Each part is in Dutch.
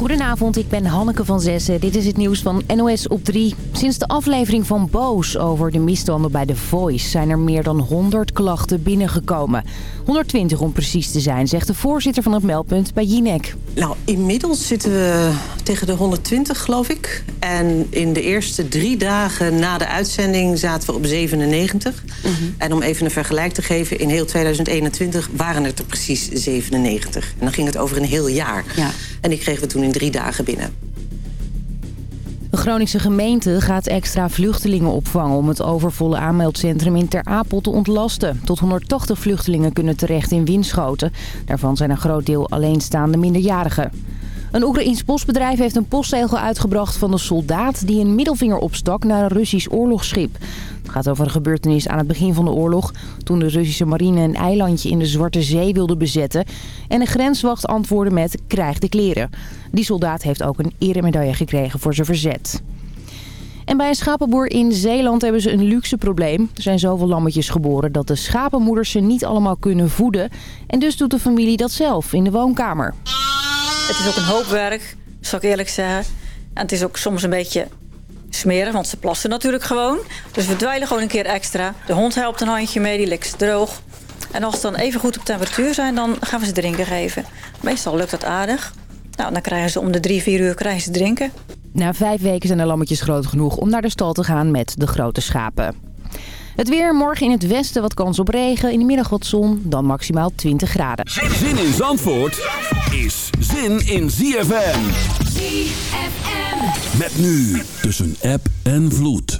Goedenavond, ik ben Hanneke van Zessen. Dit is het nieuws van NOS op 3. Sinds de aflevering van Boos over de misstanden bij The Voice... zijn er meer dan 100 klachten binnengekomen. 120 om precies te zijn, zegt de voorzitter van het meldpunt bij Jinek. Nou, inmiddels zitten we tegen de 120, geloof ik. En in de eerste drie dagen na de uitzending zaten we op 97. Mhm. En om even een vergelijk te geven, in heel 2021 waren het er precies 97. En dan ging het over een heel jaar. Ja. En die kregen we toen in drie dagen binnen. De Groningse gemeente gaat extra vluchtelingen opvangen... om het overvolle aanmeldcentrum in Ter Apel te ontlasten. Tot 180 vluchtelingen kunnen terecht in Winschoten. Daarvan zijn een groot deel alleenstaande minderjarigen. Een Oekraïns postbedrijf heeft een postzegel uitgebracht van de soldaat... die een middelvinger opstak naar een Russisch oorlogsschip. Het gaat over een gebeurtenis aan het begin van de oorlog... toen de Russische marine een eilandje in de Zwarte Zee wilde bezetten... en een grenswacht antwoordde met krijg de kleren. Die soldaat heeft ook een eremedaille gekregen voor zijn verzet. En bij een schapenboer in Zeeland hebben ze een luxe probleem. Er zijn zoveel lammetjes geboren dat de schapenmoeders ze niet allemaal kunnen voeden. En dus doet de familie dat zelf in de woonkamer. Het is ook een hoop werk, zal ik eerlijk zeggen. En het is ook soms een beetje smeren, want ze plassen natuurlijk gewoon. Dus we dweilen gewoon een keer extra. De hond helpt een handje mee, die ligt droog. En als ze dan even goed op temperatuur zijn, dan gaan we ze drinken geven. Meestal lukt dat aardig. Nou, dan krijgen ze om de drie, vier uur krijgen ze drinken. Na vijf weken zijn de lammetjes groot genoeg om naar de stal te gaan met de grote schapen. Het weer, morgen in het westen wat kans op regen. In de middag wat zon, dan maximaal 20 graden. Zin in Zandvoort is zin in ZFM. ZFM. Met nu tussen app en vloed.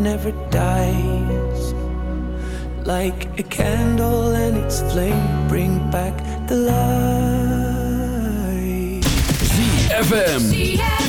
never dies. Like a candle and its flame bring back the light. ZFM.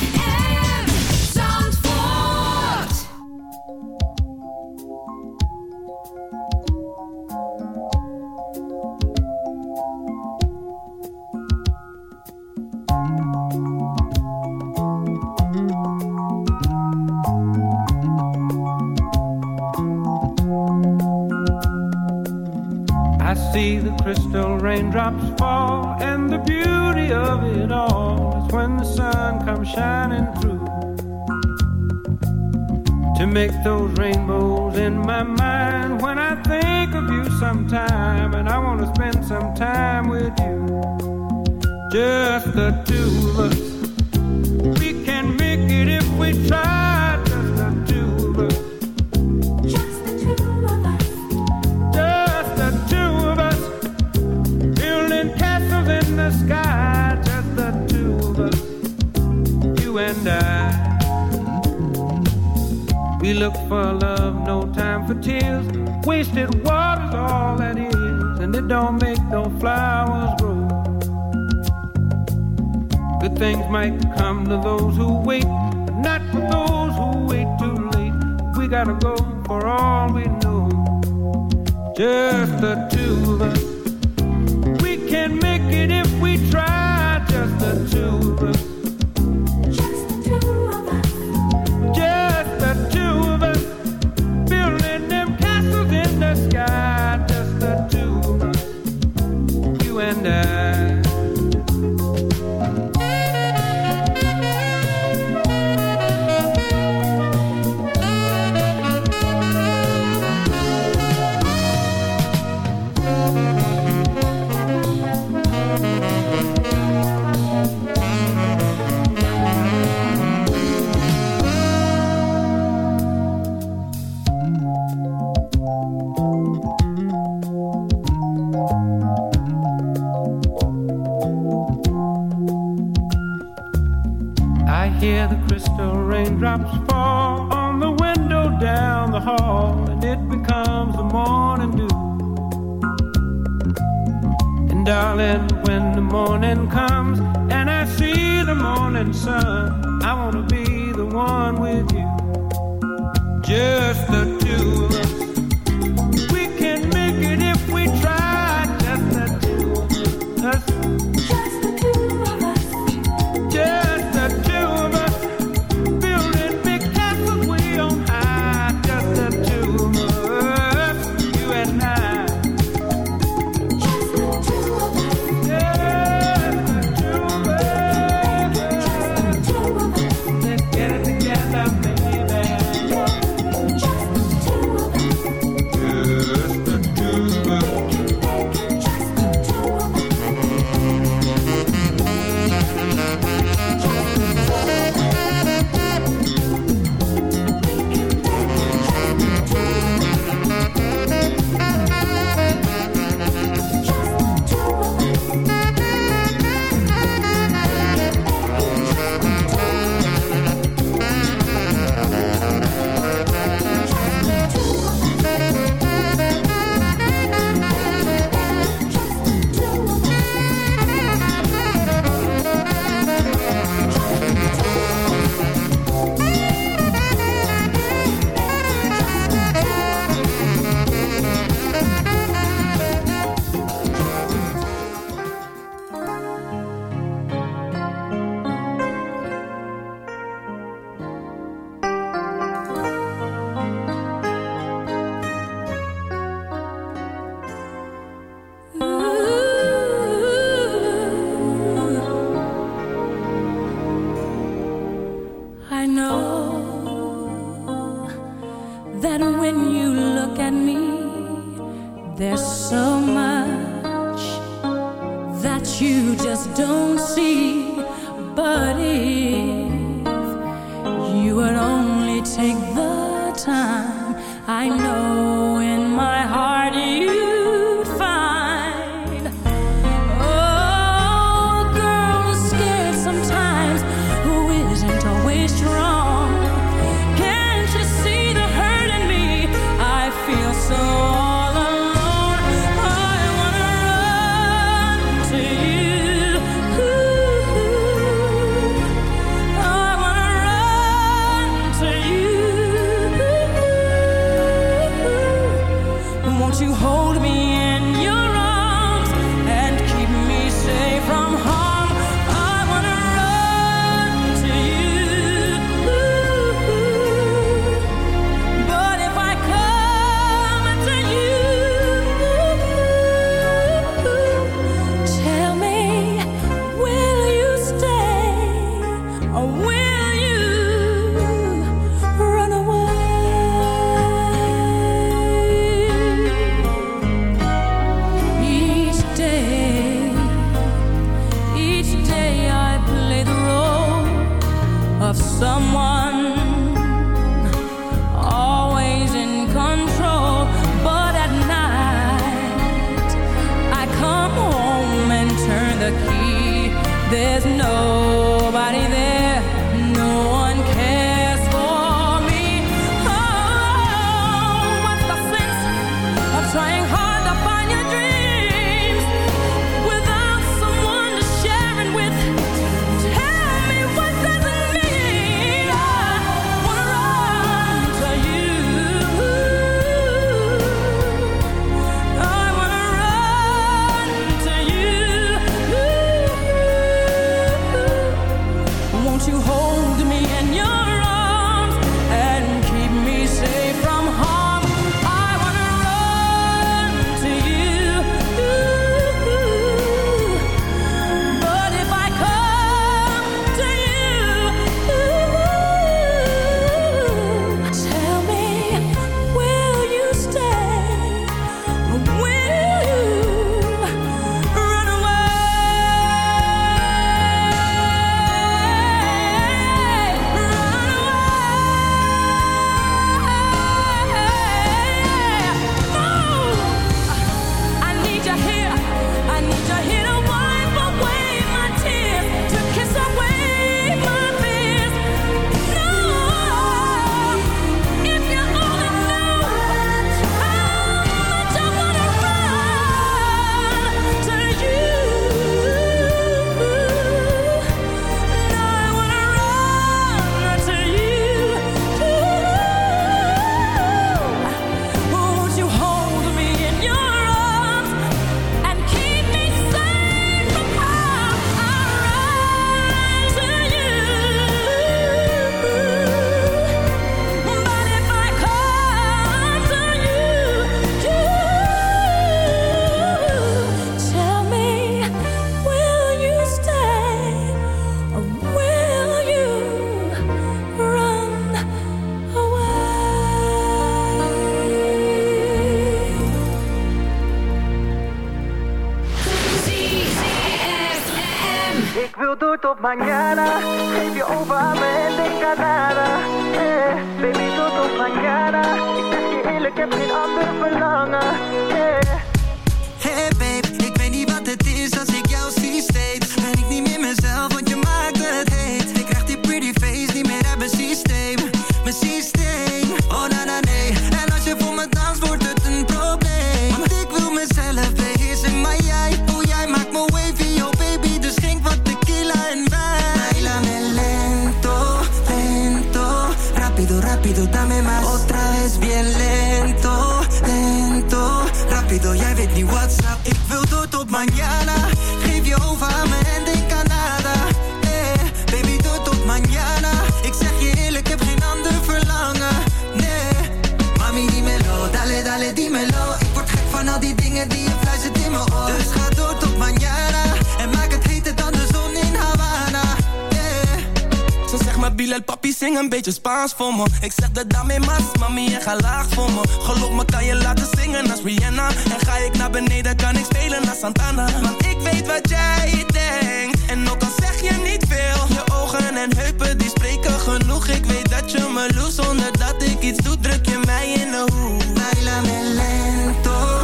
Die dingen die je fluistert in mijn oor. Dus ga door tot mañana En maak het heter dan de zon in Havana. Yeah. Ze zegt maar Bilal, papi, zing een beetje Spaans voor me. Ik zeg de dame mas, mami, en ga laag voor me. Geloof me, kan je laten zingen als Rihanna? En ga ik naar beneden, kan ik spelen als Santana. Want ik weet wat jij denkt. En ook al zeg je niet veel Je ogen en heupen, die spreken genoeg. Ik weet dat je me loest, zonder dat ik iets doe. Druk je mij in de hoek. Bailame lento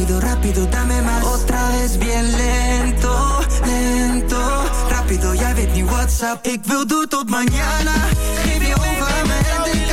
Rápido, rápido, dame más. Otra vez bien lento, lento Rápido, jij weet niet what's up Ik wil door tot mañana. Geef je over aan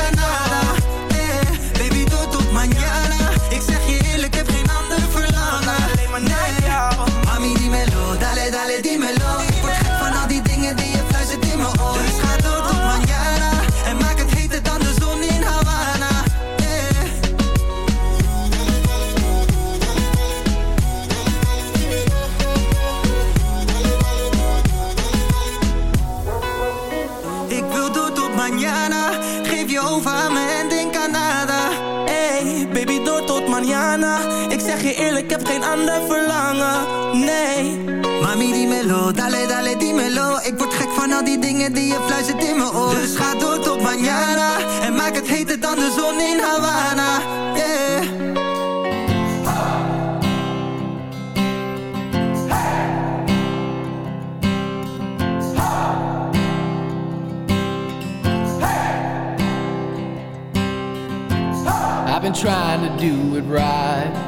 ik heb geen ander verlangen Nee. Mami, dímelo, dale, dale, dímelo Ik word gek van al die dingen die je fluistert in mijn oor. Dus ga door tot mañana En maak het heter dan de zon in Havana. Yeah. I've been trying to do it right.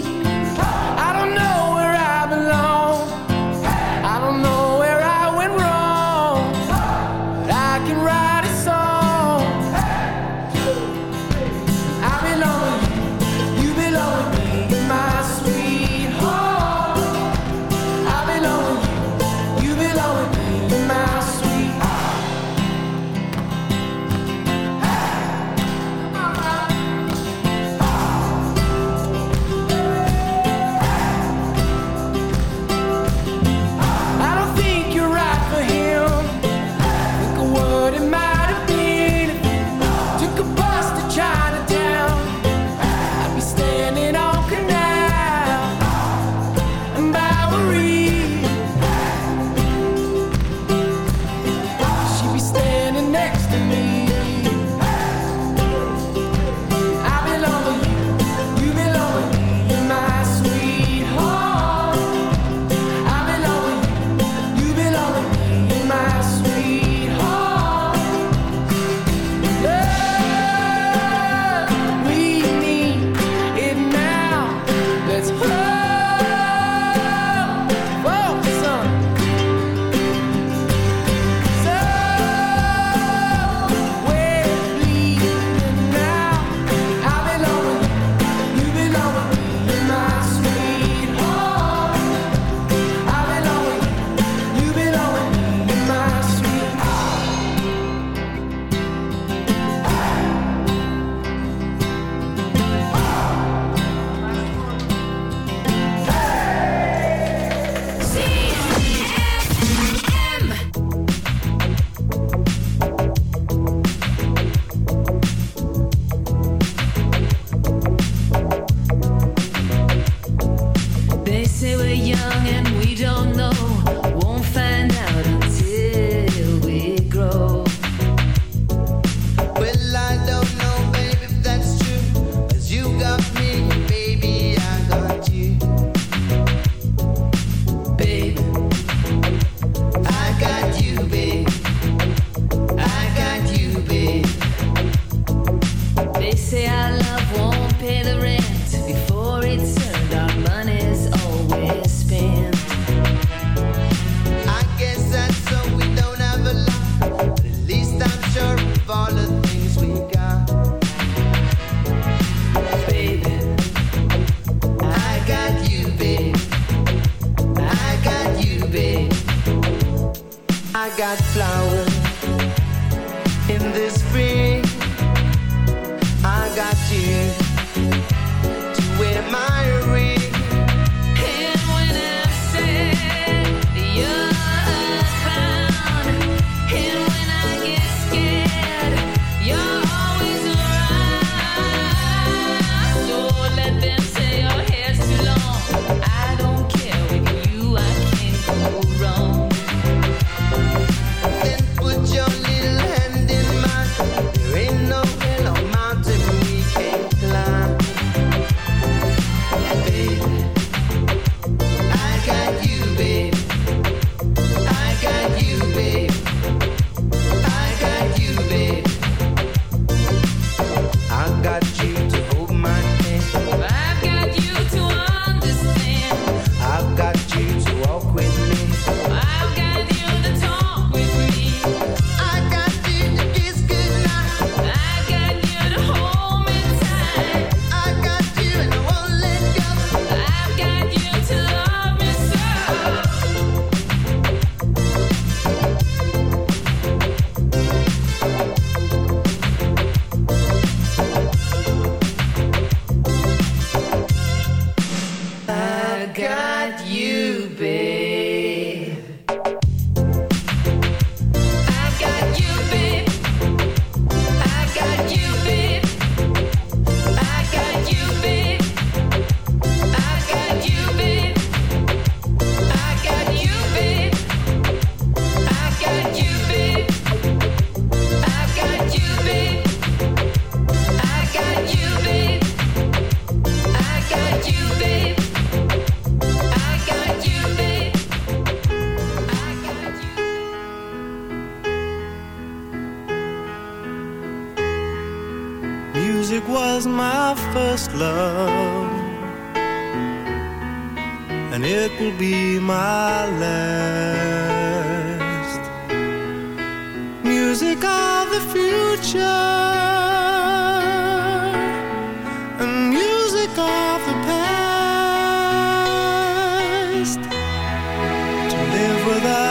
Without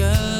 girl.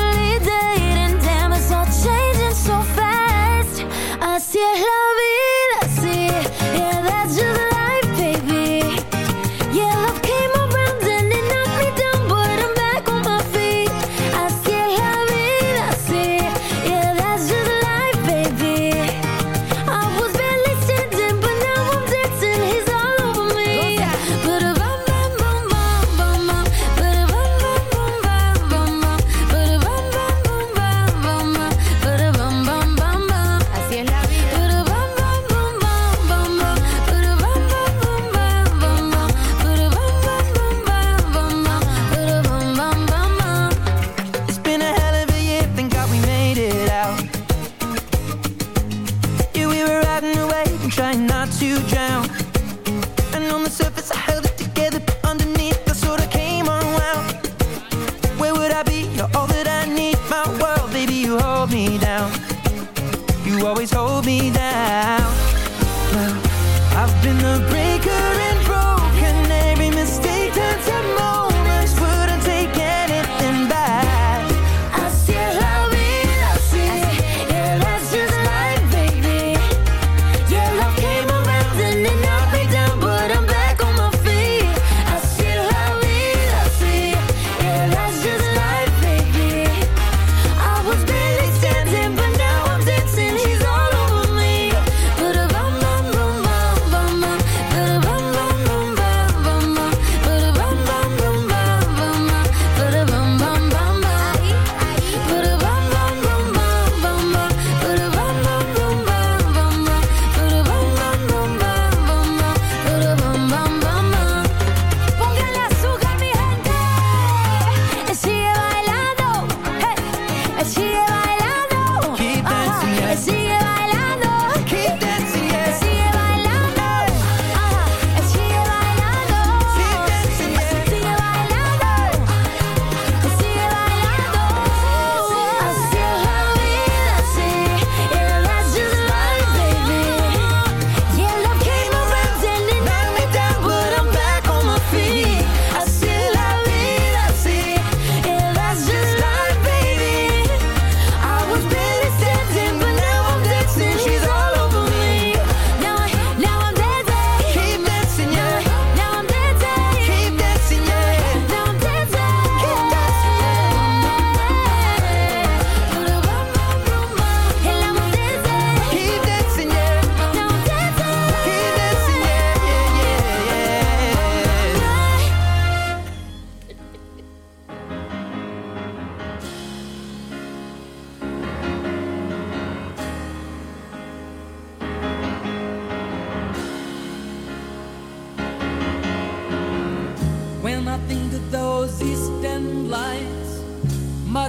así es la vida. in the breaker and broken